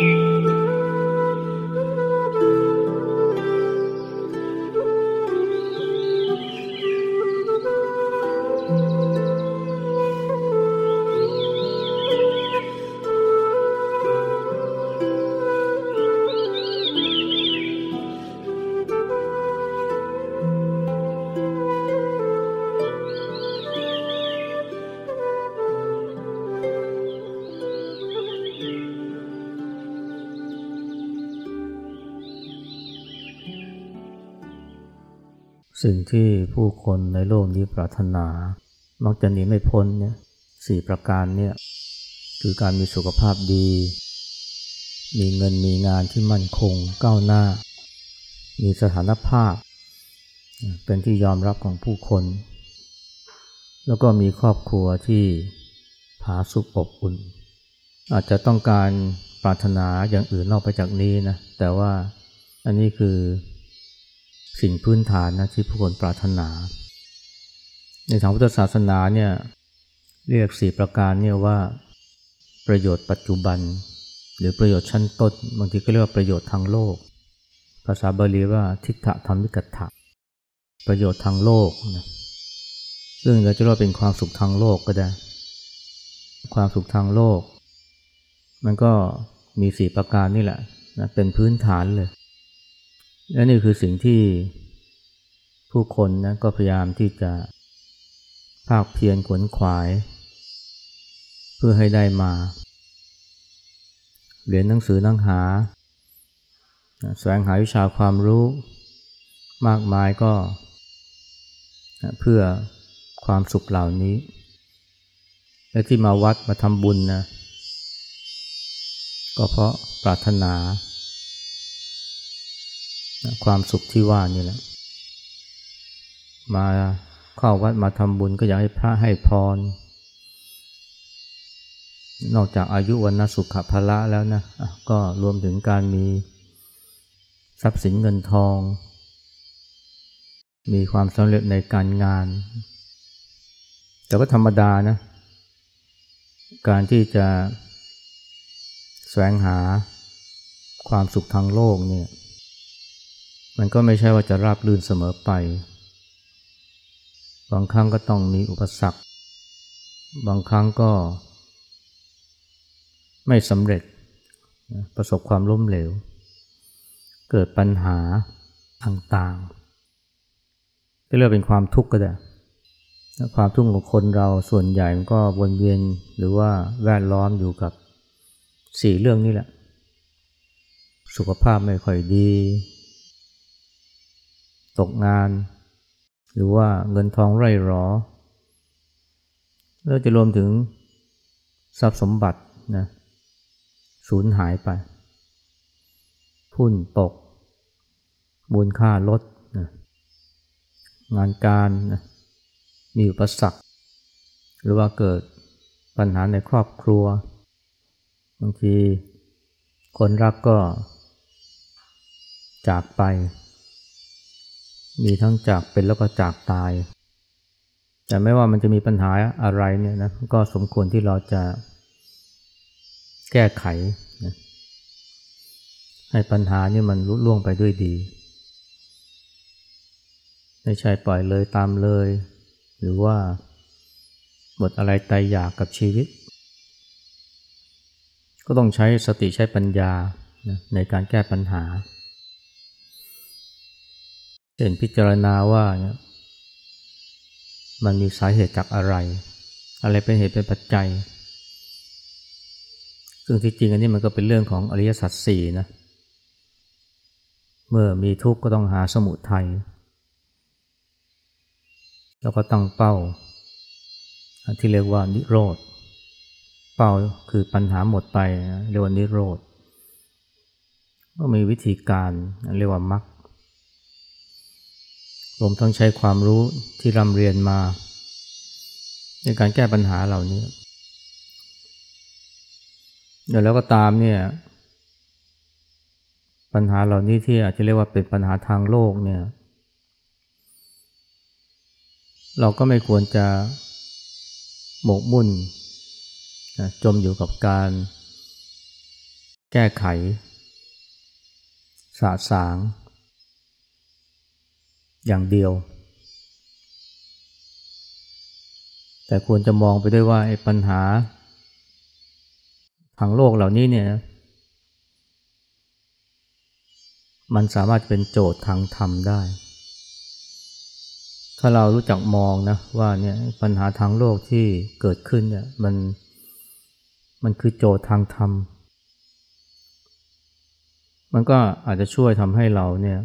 you. สิ่งที่ผู้คนในโลกนี้ปรารถนา มักจะหนีไม่พ้นเนี่ยสี่ประการเนี่ยคือการมีสุขภาพดี มีเงินมีงานที่มั่นคงก้าวหน้า มีสถานภาพ เป็นที่ยอมรับของผู้คน แล้วก็มีครอบครัวที่ผาสุกอบอุ่น อาจจะต้องการปรารถนาอย่างอื่นนอกไปจากนี้นะ แต่ว่าอันนี้คือ สิ่งพื้นฐานนะที่ผู้คนปรารถนา ในทางพุทธศาสนาเนี่ยเรียกสี่ประการเนี่ยว่าประโยชน์ปัจจุบัน หรือประโยชน์ชั้นต้นบางทีก็เรียกว่าประโยชน์ทางโลก ภาษาบาลีว่าทิฏฐธรรมิกัตถะประโยชน์ทางโลกนะซึ่งเราจะเรียกเป็นความสุขทางโลกก็ได้ ความสุขทางโลก มันก็มีสี่ประการนี่แหละนะเป็นพื้นฐานเลย และนี่คือสิ่งที่ผู้คนนะก็พยายามที่จะภาคเพียรขวนขวาย เพื่อให้ได้มาเรียนหนังสือนั่งหา แสวงหาวิชาความรู้มากมายก็ เพื่อความสุขเหล่านี้ และที่มาวัดมาทำบุญนะก็เพราะปรารถนา ความสุขที่ว่านี่แหละ มาเข้าวัดมาทำบุญก็อยากให้พระให้พร นอกจากอายุวันนสุขภละแล้วนะ ก็รวมถึงการมีทรัพย์สินเงินทอง มีความสำเร็จในการงาน แต่ก็ธรรมดานะ การที่จะแสวงหาความสุขทางโลกเนี่ย มันก็ไม่ใช่ว่าจะราบรื่นเสมอไป บางครั้งก็ต้องมีอุปสรรค บางครั้งก็ ไม่สำเร็จ ประสบความล้มเหลว เกิดปัญหาต่างๆที่เรียกเป็นความทุกข์ก็ได้ความทุกข์ของคนเราส่วนใหญ่มันก็วนเวียนหรือว่าแวดล้อมอยู่กับสี่เรื่องนี้แหละ สุขภาพไม่ค่อยดี ตกงาน หรือว่าเงินทองไร่หรอ แล้วจะรวมถึงทรัพย์สมบัตินะสูญหายไป พุ่นตก มูลค่าลดนะงานการนะมีอุปสรรคหรือว่าเกิดปัญหาในครอบครัว บางทีคนรักก็จากไป มีทั้งจากเป็นแล้วก็จากตาย แต่ไม่ว่ามันจะมีปัญหาอะไรเนี่ยนะก็สมควรที่เราจะแก้ไขนะให้ปัญหานี่มันลุล่วงไปด้วยดี ไม่ใช่ปล่อยเลยตามเลย หรือว่าหมดอะไรตายอยากกับชีวิต ก็ต้องใช้สติใช้ปัญญาในการแก้ปัญหา เห็นพิจารณาว่าเนี่ยมันมีสาเหตุจากอะไร อะไรเป็นเหตุเป็นปัจจัย ซึ่งที่จริงอันนี้มันก็เป็นเรื่องของอริยสัจสี่นะ เมื่อมีทุกข์ก็ต้องหาสมุทัย แล้วก็ตั้งเป้า ที่เรียกว่านิโรธ เป้าคือปัญหาหมดไปเรียกว่านิโรธ ก็มีวิธีการเรียกว่ามรรค รวมทั้งใช้ความรู้ที่ร่ำเรียนมา ในการแก้ปัญหาเหล่านี้เดี๋ยวแล้วก็ตามเนี่ย ปัญหาเหล่านี้ที่อาจจะเรียกว่าเป็นปัญหาทางโลกเนี่ย เราก็ไม่ควรจะหมกมุ่นนะจมอยู่กับการแก้ไขสาสาง อย่างเดียว แต่ควรจะมองไปด้วยว่าไอ้ปัญหา ทางโลกเหล่านี้เนี่ย มันสามารถเป็นโจทย์ทางธรรมได้ ถ้าเรารู้จักมองนะว่าเนี่ยปัญหาทางโลกที่เกิดขึ้นเนี่ยมันมันคือโจทย์ทางธรรม มันก็อาจจะช่วยทำให้เราเนี่ย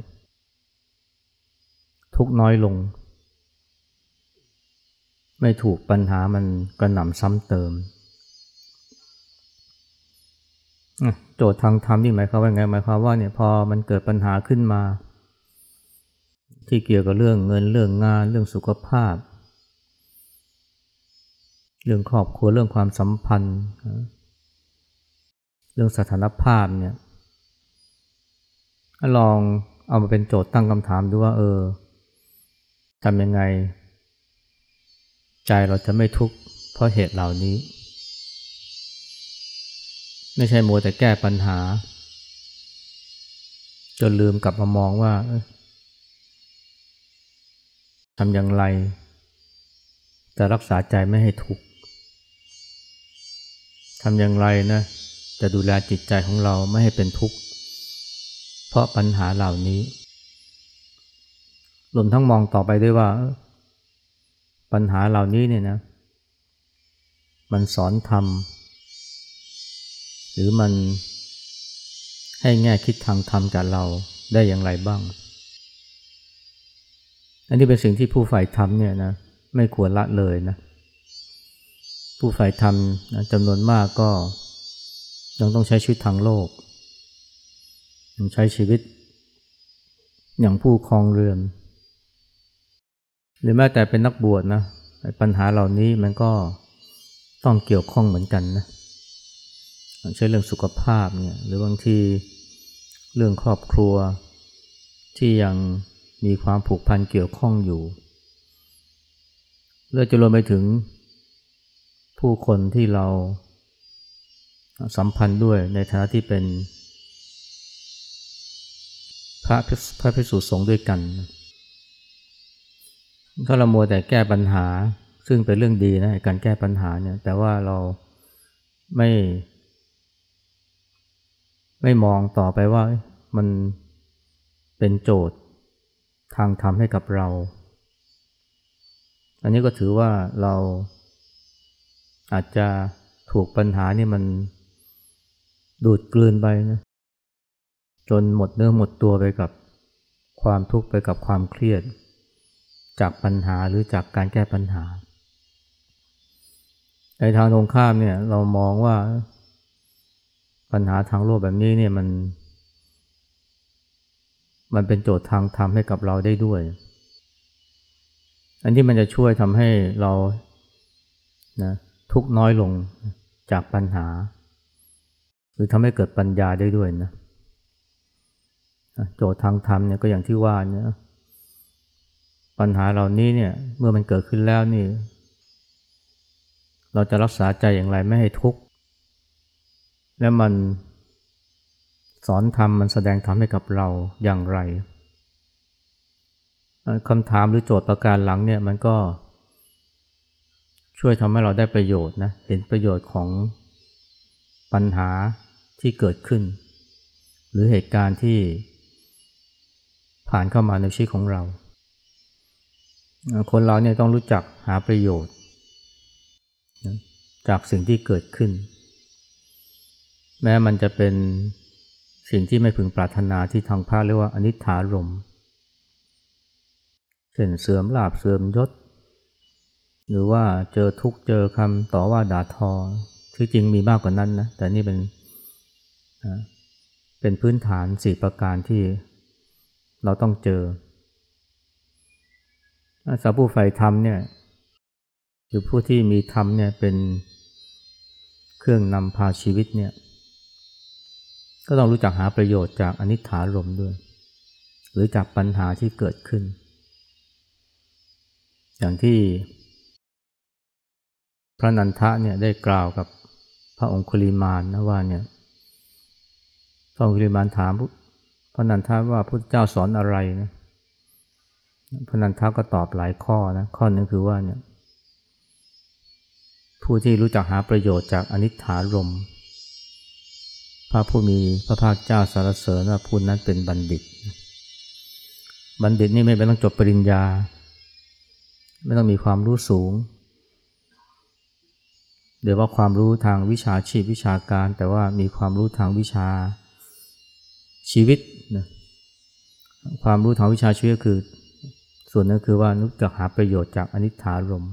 ทุกน้อยลง ไม่ถูกปัญหามันกระหน่ำซ้ำเติม โจทย์ทางธรรมนี่หมายความว่าไงหมายความว่าเนี่ยพอมันเกิดปัญหาขึ้นมา ที่เกี่ยวกับเรื่องเงินเรื่องงานเรื่องสุขภาพ เรื่องครอบครัวเรื่องความสัมพันธ์ เรื่องสถานภาพเนี่ยลองเอามาเป็นโจทย์ตั้งคำถามดูว่าเออ ทำยังไง ใจเราจะไม่ทุกข์เพราะเหตุเหล่านี้ ไม่ใช่มัวแต่แก้ปัญหา จนลืมกลับมามองว่าทำอย่างไร จะรักษาใจไม่ให้ทุกข์ทำอย่างไรนะจะดูแลจิตใจของเราไม่ให้เป็นทุกข์เพราะปัญหาเหล่านี้ รวมทั้งมองต่อไปด้วยว่า ปัญหาเหล่านี้เนี่ยนะ มันสอนทำหรือมันให้แง่คิดทางธรรมกับเราได้อย่างไรบ้าง อันนี้เป็นสิ่งที่ผู้ฝ่ายธรรมเนี่ยนะไม่ควรละเลยนะ ผู้ฝ่ายธรรมจำนวนมากก็ยังต้องใช้ชีวิตทางโลกยังใช้ชีวิตอย่างผู้ครองเรือน หรือแม้แต่เป็นนักบวชนะปัญหาเหล่านี้มันก็ต้องเกี่ยวข้องเหมือนกันนะใช่เรื่องสุขภาพเนี่ยหรือบางทีเรื่องครอบครัวที่ยังมีความผูกพันเกี่ยวข้องอยู่เลือจะรวมไปถึงผู้คนที่เราสัมพันธ์ด้วยในฐานะที่เป็นพระพระพิสุสงฆ์ด้วยกัน ถ้าเราโมแต่แก้ปัญหา ซึ่งเป็นเรื่องดีนะการแก้ปัญหาเนี่ย แต่ว่าเราไม่ ไม่มองต่อไปว่ามันเป็นโจทย์ทางธรรมให้กับเรา อันนี้ก็ถือว่าเราอาจจะถูกปัญหานี่มันดูดกลืนไปนะจนหมดเนื้อหมดตัวไปกับความทุกข์ไปกับความเครียด จากปัญหาหรือจากการแก้ปัญหาในทางตรงข้ามเนี่ยเรามองว่าปัญหาทางโลกแบบนี้เนี่ยมัน มันเป็นโจทย์ทางธรรมให้กับเราได้ด้วย อันที่มันจะช่วยทำให้เรานะทุกน้อยลงจากปัญหา หรือทำให้เกิดปัญญาได้ด้วยนะโจทย์ทางธรรมเนี่ยก็อย่างที่ว่าเนี่ย ปัญหาเหล่านี้เนี่ยเมื่อมันเกิดขึ้นแล้วนี่ เราจะรักษาใจอย่างไรไม่ให้ทุกข์และมันสอนธรรมมันแสดงธรรมให้กับเราอย่างไรคำถามหรือโจทย์ประการหลังเนี่ยมันก็ช่วยทำให้เราได้ประโยชน์นะเห็นประโยชน์ของปัญหาที่เกิดขึ้น หรือเหตุการณ์ที่ผ่านเข้ามาในชีวิตของเรา คนเราเนี่ยต้องรู้จักหาประโยชน์ จากสิ่งที่เกิดขึ้น แม้มันจะเป็นสิ่งที่ไม่พึงปรารถนาที่ทางพระเรียกว่าอนิจฐารมเช่นเสื่อมลาบเสื่อมยศ หรือว่าเจอทุกเจอคำต่อว่าด่าทอที่จริงมีมากกว่านั้นนะ แต่นี่เป็นเป็นพื้นฐานสี่ประการที่เราต้องเจอ สาวผู้ใฝ่ธรรมเนี่ยหรือผู้ที่มีธรรมเนี่ยเป็นเครื่องนำพาชีวิตเนี่ยก็ต้องรู้จักหาประโยชน์จากอนิจฐารมด้วย หรือจากปัญหาที่เกิดขึ้น อย่างที่พระนันทะเนี่ยได้กล่าวกับพระองคุลิมานนะว่าเนี่ยพระองคุลิมานถามพระนันทาว่าพระเจ้าสอนอะไรนะ พนันทาก็ตอบหลายข้อนะข้อนึงคือว่าเนี่ยผู้ที่รู้จักหาประโยชน์จากอนิจฐารมพระผู้มีพระภาคเจ้าสารเสริญว่าผู้นั้นเป็นบัณฑิต บัณฑิตนี่ไม่ต้องจบปริญญา ไม่ต้องมีความรู้สูงเดี๋ยวว่าความรู้ทางวิชาชีพวิชาการ แต่ว่ามีความรู้ทางวิชาชีวิตนะความรู้ทางวิชาชีวิตคือ ส่วนนั้นคือว่านุจักหาประโยชน์จากอนิจฐารม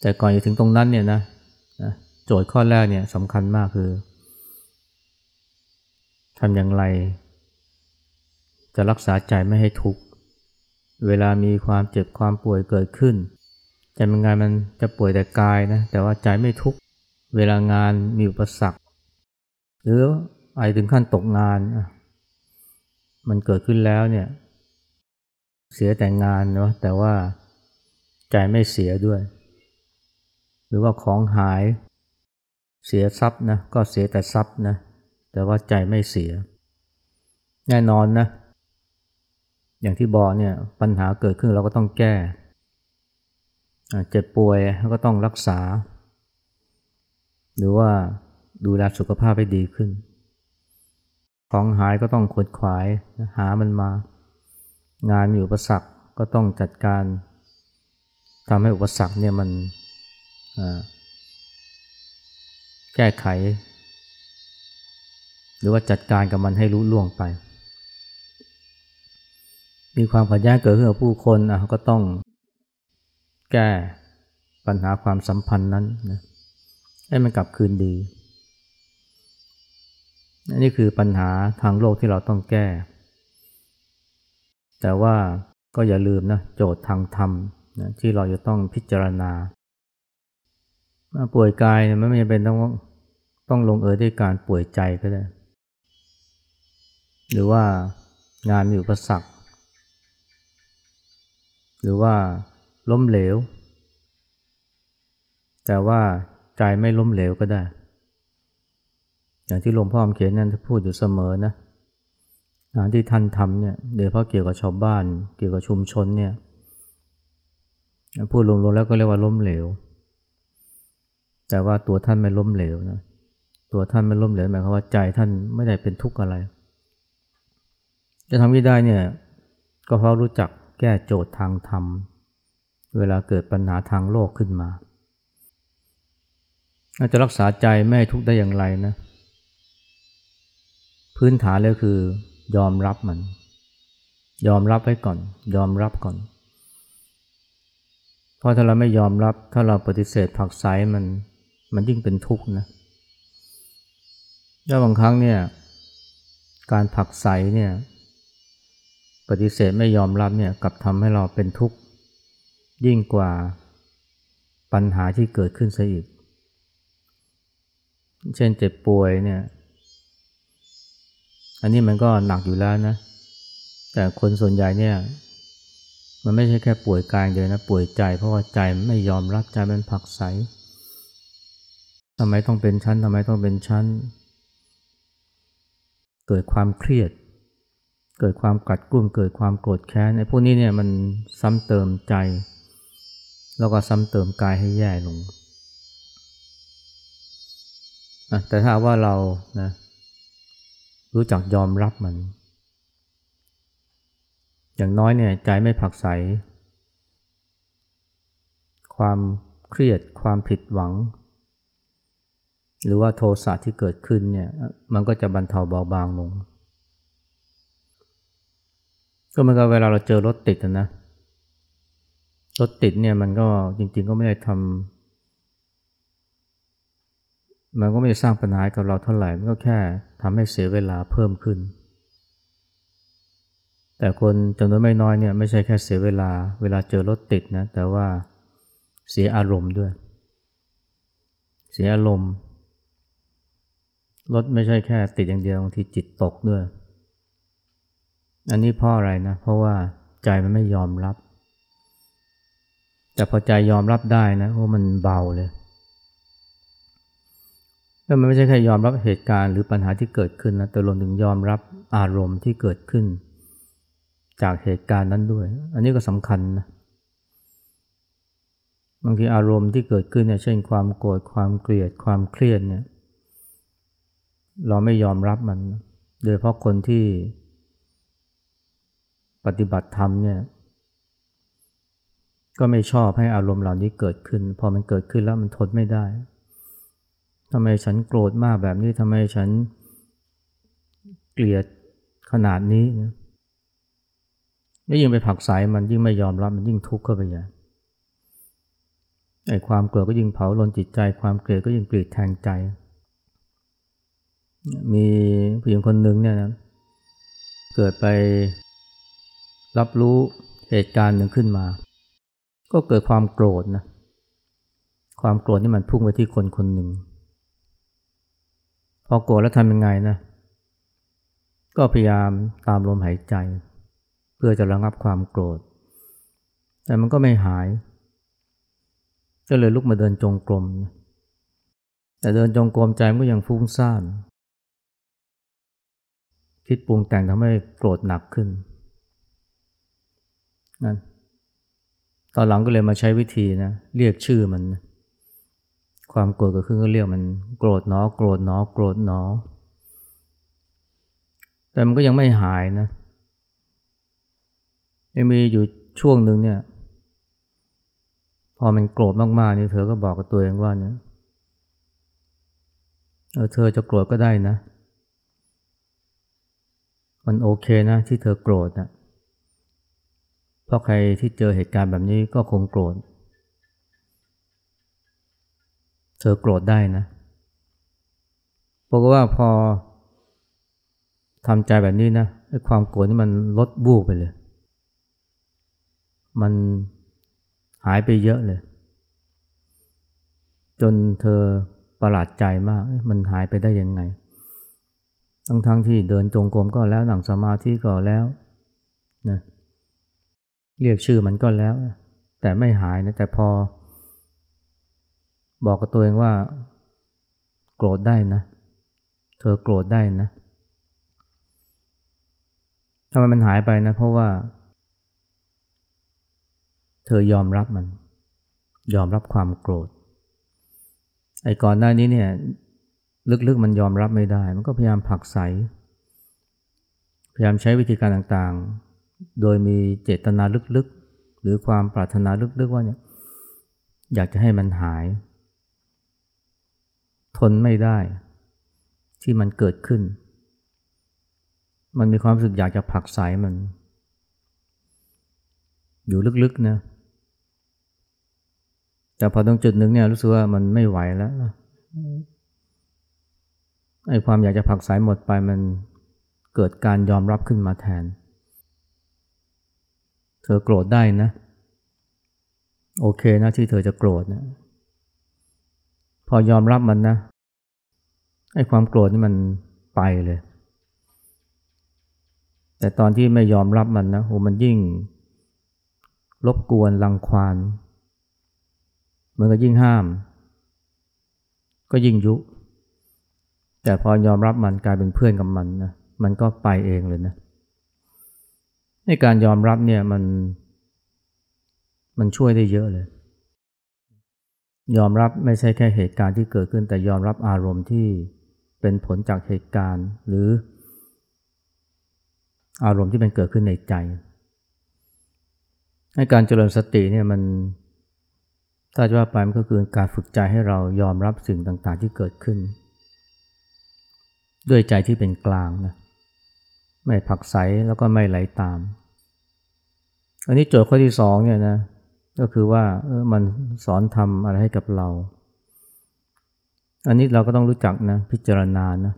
แต่ก่อนจะถึงตรงนั้นเนี่ยนะโจทย์ข้อแรกเนี่ยสำคัญมากคือทำอย่างไร จะรักษาใจไม่ให้ทุกข์ เวลามีความเจ็บความป่วยเกิดขึ้นใจมันงานมันจะป่วยแต่กายนะแต่ว่าใจไม่ทุกข์ เวลางานมีอุปสรรค หรือไอถึงขั้นตกงาน มันเกิดขึ้นแล้วเนี่ย เสียแต่งานเนาะแต่ว่าใจไม่เสียด้วย หรือว่าของหายเสียทรัพย์นะก็เสียแต่ทรัพย์นะแต่ว่าใจไม่เสีย แน่นอนนะ อย่างที่บอกเนี่ยปัญหาเกิดขึ้นเราก็ต้องแก้เจ็บป่วยก็ต้องรักษา หรือว่าดูแลสุขภาพให้ดีขึ้น ของหายก็ต้องขวดขวายหามันมา งานมีอุปสรรคก็ต้องจัดการทำให้อุปสรรคเนี่ยมันแก้ไข หรือว่าจัดการกับมันให้รู้ล่วงไป มีความขัดแย้งเกิดขึ้นกับผู้คนอะก็ต้องแก้ปัญหาความสัมพันธ์นั้นนะให้มันกลับคืนดี นี่คือปัญหาทางโลกที่เราต้องแก้ แต่ว่าก็อย่าลืมนะโจทย์ทางธรรมนะที่เราจะต้องพิจารณา ป่วยกายมันไม่จำเป็นต้องต้องลงเอยด้วยการป่วยใจก็ได้ หรือว่างานมีอุปสรรค หรือว่าล้มเหลว แต่ว่าใจไม่ล้มเหลวก็ได้ อย่างที่หลวงพ่อเขียนนั่นพูดอยู่เสมอนะงานที่ท่านทำเนี่ยโดยเฉพาะเกี่ยวกับชาวบ้าน เกี่ยวกับชุมชนเนี่ยพูดรวมๆแล้วก็เรียกว่าล้มเหลว แต่ว่าตัวท่านไม่ล้มเหลวนะตัวท่านไม่ล้มเหลวหมายความว่าใจท่านไม่ได้เป็นทุกข์อะไร จะทำที่ได้เนี่ยก็เพราะรู้จักแก้โจทย์ทางธรรม เวลาเกิดปัญหาทางโลกขึ้นมาาจะรักษาใจไม่ทุกข์ได้อย่างไรนะ พื้นฐานเลยคือยอมรับมัน ยอมรับไว้ก่อน ยอมรับก่อน เพราะถ้าเราไม่ยอมรับ ถ้าเราปฏิเสธผักไสมัน มันยิ่งเป็นทุกข์นะแล้วบางครั้งเนี่ย การผักใสเนี่ย ปฏิเสธไม่ยอมรับเนี่ยกลับทำให้เราเป็นทุกข์ยิ่งกว่าปัญหาที่เกิดขึ้นซะอีก เช่นเจ็บป่วยเนี่ย อันนี้มันก็หนักอยู่แล้วนะ แต่คนส่วนใหญ่เนี่ย มันไม่ใช่แค่ป่วยกายเดียวนะ ป่วยใจ เพราะว่าใจไม่ยอมรับใจมันผักใสทำไมต้องเป็นชั้นทำไมต้องเป็นชั้น เกิดความเครียด เกิดความกัดกลุ่มเกิดความโกรธแค้นไอ้พวกนี้เนี่ยมันซ้ำเติมใจ แล้วก็ซ้ำเติมกายให้แย่ลงแต่ถ้าว่าเรานะ รู้จักยอมรับมัน อย่างน้อยเนี่ยใจไม่ผักใส ความเครียดความผิดหวัง หรือว่าโทสะที่เกิดขึ้นเนี่ยมันก็จะบรรเทาเบาบางลง ก็เหมือนกับเวลาเราเจอรถติดนะรถติดเนี่ยมันก็จริงๆก็ไม่ได้ทำ มันก็ไม่ได้สร้างปัญหากับเราเท่าไหร่ มันก็แค่ทำให้เสียเวลาเพิ่มขึ้น แต่คนจำนวนไม่น้อยเนี่ยไม่ใช่แค่เสียเวลา เวลาเจอรถติดนะ แต่ว่าเสียอารมณ์ด้วย เสียอารมณ์ รถไม่ใช่แค่ติดอย่างเดียวบางทีจิตตกด้วย อันนี้เพราะอะไรนะ เพราะว่าใจมันไม่ยอมรับ แต่พอใจยอมรับได้นะว่ามันเบาเลย แล้วมันไม่ใช่แค่ยอมรับเหตุการณ์หรือปัญหาที่เกิดขึ้นนะแต่รวมถึงยอมรับอารมณ์ที่เกิดขึ้น จากเหตุการณ์นั้นด้วย อันนี้ก็สำคัญนะบางทีอารมณ์ที่เกิดขึ้นเนี่ยเช่นความโกรธความเกลียดความเครียดเนี่ยเราไม่ยอมรับมัน โดยเพราะคนที่ปฏิบัติธรรมเนี่ยก็ไม่ชอบให้อารมณ์เหล่านี้เกิดขึ้น พอมันเกิดขึ้นแล้วมันทนไม่ได้ ทำไมฉันโกรธมากแบบนี้ทำไมฉันเกลียดขนาดนี้นะแล้วยิ่งไปผักสายมันยิ่งไม่ยอมรับมันยิ่งทุกข์เข้าไปใหญ่ไอ้ความโกรธก็ยิ่งเผาลนจิตใจ ความเกลียดก็ยิ่งกรีดแทงใจ มีผู้หญิงคนหนึ่งเนี่ยนะเกิดไปรับรู้เหตุการณ์หนึ่งขึ้นมา ก็เกิดความโกรธนะ ความโกรธนี่มันพุ่งไปที่คนคนหนึ่ง พอโกรธแล้วทำยังไงนะ ก็พยายามตามลมหายใจ เพื่อจะระงับความโกรธ แต่มันก็ไม่หาย ก็เลยลุกมาเดินจงกรม แต่เดินจงกรมใจมันก็ยังฟุ้งซ่าน คิดปรุงแต่งทำให้โกรธหนักขึ้นนั่นตอนหลังก็เลยมาใช้วิธีนะ เรียกชื่อมัน ความโกรธก็ขึ้นก็เรียกมันโกรธเนอโกรธเนอโกรธเนอแต่มันก็ยังไม่หายนะยังมีอยู่ช่วงหนึ่งเนี่ย พอมันโกรธมากๆนี่เธอก็บอกกับตัวเองว่าเนี่ยเออเธอจะโกรธก็ได้นะ มันโอเคนะ ที่เธอโกรธนะเพราะใครที่เจอเหตุการณ์แบบนี้ก็คงโกรธ เธอโกรธได้นะบอกว่าพอทำใจแบบนี้นะความโกรธนี่มันลดบูบไปเลย มันหายไปเยอะเลย จนเธอประหลาดใจมาก มันหายไปได้ยังไง ทั้งๆทที่เดินจงกรมก็แล้วหนังสมาธิก็แล้วนะเรียกชื่อมันก็แล้ว แต่ไม่หายนะ แต่พอ บอกกับตัวเองว่า โกรธได้นะ เธอโกรธได้นะทำไมมันหายไปนะ เพราะว่า เธอยอมรับมัน ยอมรับความโกรธ ไอ้ก่อนหน้านี้เนี่ย ลึกๆมันยอมรับไม่ได้ มันก็พยายามผลักไสพยายามใช้วิธีการต่างๆ โดยมีเจตนาลึกๆ หรือความปรารถนาลึกๆว่าเนี่ยอยากจะให้มันหาย ทนไม่ได้ที่มันเกิดขึ้น มันมีความรู้สึกอยากจะผลักไสมัน อยู่ลึกๆนะ แต่พอตรงจุดหนึ่งเนี่ยรู้สึกว่ามันไม่ไหวแล้วไอ้ความอยากจะผักสายหมดไปมันเกิดการยอมรับขึ้นมาแทน เธอโกรธได้นะ โอเคนะที่เธอจะโกรธนะ พอยอมรับมันนะ ไอ้ความโกรธนี่มันไปเลย แต่ตอนที่ไม่ยอมรับมันนะโหมันยิ่งรบกวนรังควานเหมันก็ยิ่งห้าม ก็ยิ่งยุ แต่พอยอมรับมันกลายเป็นเพื่อนกับมันนะมันก็ไปเองเลยนะในการยอมรับเนี่ยมัน มันช่วยได้เยอะเลย ยอมรับไม่ใช่แค่เหตุการณ์ที่เกิดขึ้นแต่ยอมรับอารมณ์ที่ เป็นผลจากเหตุการณ์ หรือ อารมณ์ที่มันเกิดขึ้นในใจในการเจริญสติเนี่ยมันถ้าจะว่าไปมันก็คือการฝึกใจให้เรายอมรับสิ่งต่างๆที่เกิดขึ้น ด้วยใจที่เป็นกลางนะไม่ผักใสแล้วก็ไม่ไหลาตาม อันนี้โจทย์ข้อที่สองเนี่ยนะก็คือว่าเออมันสอนทำอะไรให้กับเรา อันนี้เราก็ต้องรู้จักนะพิจารณานะ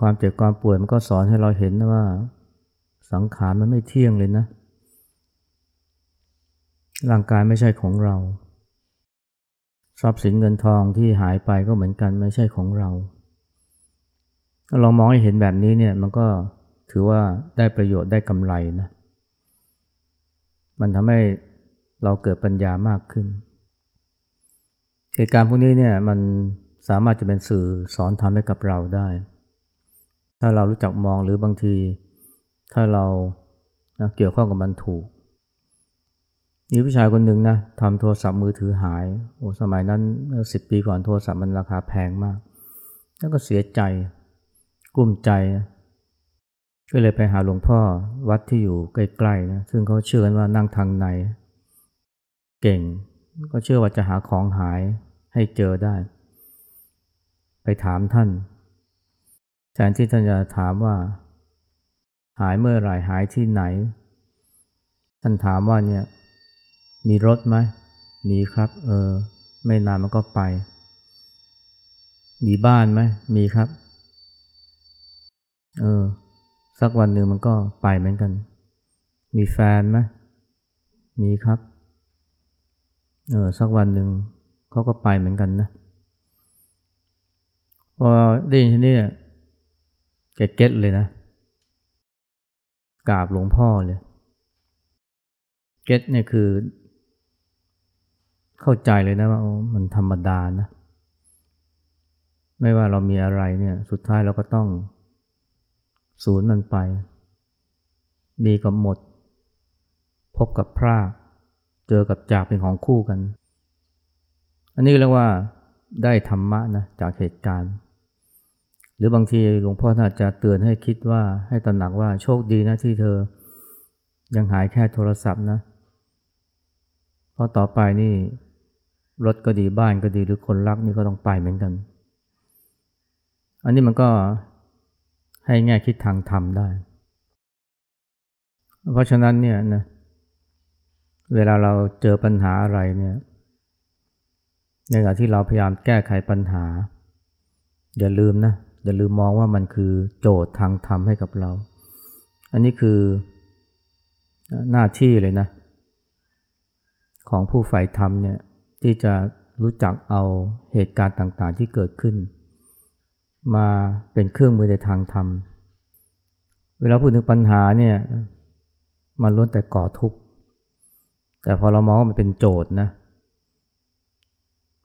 ความเจ็บความป่วยมันก็สอนให้เราเห็นนะว่า สังขารมันไม่เที่ยงเลยนะ ร่างกายไม่ใช่ของเรา ทรัพย์สินเงินทองที่หายไปก็เหมือนกันไม่ใช่ของเราลองมองให้เห็นแบบนี้เนี่ยมันก็ถือว่าได้ประโยชน์ได้กำไรนะ มันทำให้เราเกิดปัญญามากขึ้น เหตุการณ์พวกนี้เนี่ยมันสามารถจะเป็นสื่อสอนทำให้กับเราได้ ถ้าเรารู้จักมองหรือบางที ถ้าเรานะเกี่ยวข้องกับมันถูกมีผู้ชายคนหนึ่งนะทำโทรศัพท์มือถือหายโอ้สมัยนั้นสิบปีก่อนโทรศัพท์มันราคาแพงมาก แล้วก็เสียใจกลุ้มใจก็เลยไปหาหลวงพ่อวัดที่อยู่ใกล้ๆนะซึ่งเขาเชื่อกันว่านั่งทางใน เก่ง ก็เชื่อว่าจะหาของหาย ให้เจอได้ ไปถามท่านแทนที่ท่านจะถามว่า หายเมื่อไหร่หายที่ไหน ท่านถามว่าเนี่ย มีรถไหมมีครับ เออ ไม่นานมันก็ไป มีบ้านไหมมีครับ เออ สักวันหนึ่งมันก็ไปเหมือนกัน มีแฟนไหมมีครับ เออ สักวันหนึ่ง เขาก็ไปเหมือนกันนะพอได้ยินที่นี่แกเก็ตเลยนะกราบหลวงพ่อเลยเก็ตเนี่ยคือ เข้าใจเลยนะว่ามันธรรมดานะไม่ว่าเรามีอะไรเนี่ย สุดท้ายเราก็ต้องสูญมันไป มีกับหมด พบกับพรากเจอกับจากเป็นของคู่กัน อันนี้เรียกว่าได้ธรรมะนะจากเหตุการณ์ หรือบางทีหลวงพ่อท่านจะเตือนให้คิดว่าให้ตระหนักว่าโชคดีนะที่เธอ ยังหายแค่โทรศัพท์นะ เพราะต่อไปนี่รถก็ดีบ้านก็ดีหรือคนรักนี่ก็ต้องไปเหมือนกัน อันนี้มันก็ให้แง่คิดทางธรรมได้ เพราะฉะนั้นเนี่ยนะเวลาเราเจอปัญหาอะไรเนี่ย ในขณะที่เราพยายามแก้ไขปัญหา อย่าลืมนะ อย่าลืมมองว่ามันคือโจทย์ทางธรรมให้กับเรา อันนี้คือหน้าที่เลยนะ ของผู้ใฝ่ธรรมเนี่ยที่จะรู้จักเอาเหตุการณ์ต่างๆที่เกิดขึ้น มาเป็นเครื่องมือในทางธรรม เวลาพูดถึงปัญหาเนี่ยมันล้วนแต่ก่อทุกข์แต่พอเรามองว่ามันเป็นโจทย์นะ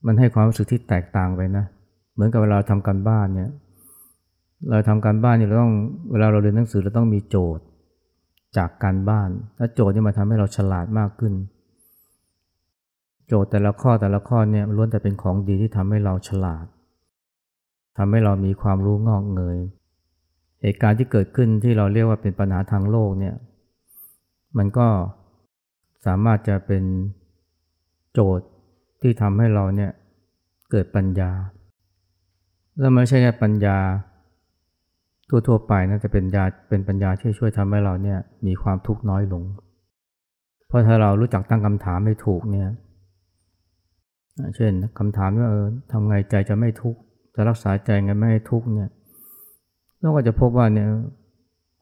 มันให้ความรู้สึกที่แตกต่างไปนะ เหมือนกับเวลาทำการบ้านเนี่ย เราทำการบ้านเนี่ยเราต้องเวลาเราเรียนหนังสือเราต้องมีโจทย์จากการบ้าน และโจทย์นี่มาทำให้เราฉลาดมากขึ้น โจทย์แต่ละข้อแต่ละข้อเนี่ยล้วนแต่เป็นของดีที่ทำให้เราฉลาดทำให้เรามีความรู้งอกเงย เหตุการณ์ที่เกิดขึ้นที่เราเรียกว่าเป็นปัญหาทางโลกเนี่ย มันก็สามารถจะเป็นโจทย์ ที่ทำให้เราเนี่ยเกิดปัญญา แล้วไม่ใช่แค่ปัญญาทั่วๆไปนะจะเป็นญาเป็นปัญญาที่ช่วยทำให้เราเนี่ยมีความทุกข์น้อยลง เพราะถ้าเรารู้จักตั้งคำถามให้ถูกเนี่ยเช่นคำถามว่าเออทำไงใจจะไม่ทุกข์จะรักษาใจไงไม่ให้ทุกข์เนี่ยเราก็จะพบว่าเนี่ย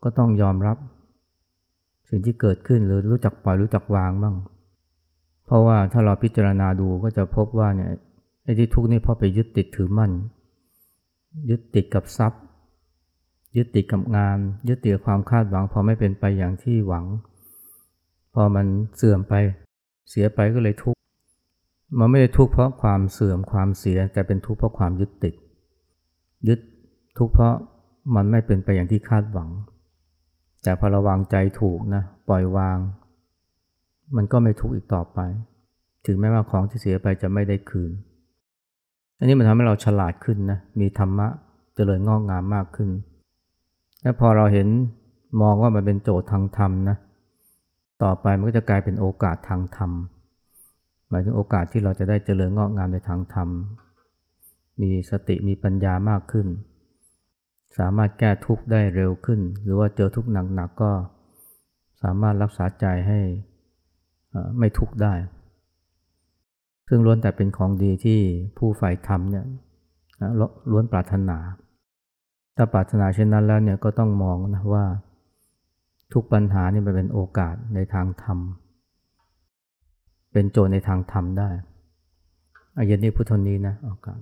ก็ต้องยอมรับ สิ่งที่เกิดขึ้นหรือรู้จักปล่อยรู้จักวางบ้าง เพราะว่าถ้าเราพิจารณาดูก็จะพบว่าเนี่ยไอ้ที่ทุกข์นี่เพราะไปยึดติดถือมั่น ยึดติดกับทรัพย์ ยึดติดกับงาน ยึดติดกับความคาดหวัง พอไม่เป็นไปอย่างที่หวัง พอมันเสื่อมไป เสียไปก็เลยทุกข์มันไม่ได้ทุกข์เพราะความเสื่อมความเสียแต่เป็นทุกข์เพราะความยึดติด ยึดทุกข์เพราะมันไม่เป็นไปอย่างที่คาดหวัง แต่พอระวังใจถูกนะปล่อยวาง มันก็ไม่ทุกข์อีกต่อไป ถึงแม้ว่าของที่เสียไปจะไม่ได้คืน อันนี้มันทำให้เราฉลาดขึ้นนะ มีธรรมะเจริญงอกงามมากขึ้น และพอเราเห็นมองว่ามันเป็นโจทย์ทางธรรมนะ ต่อไปมันก็จะกลายเป็นโอกาสทางธรรม หมายถึงโอกาสที่เราจะได้เจริญงอกงามในทางธรรม มีสติมีปัญญามากขึ้น สามารถแก้ทุกข์ได้เร็วขึ้น หรือว่าเจอทุกข์หนักๆก็สามารถรักษาใจให้ ไม่ทุกข์ได้ ซึ่งล้วนแต่เป็นของดีที่ผู้ฝ่ายธรรมเนี่ยล้วนปรารถนา ถ้าปรารถนาเช่นนั้นแล้วเนี่ยก็ต้องมองนะว่าทุกปัญหานี่มันเป็นโอกาสในทางธรรม เป็นโจทย์ในทางธรรมได้อาเย็นนี้พุทธนี้นะออกาส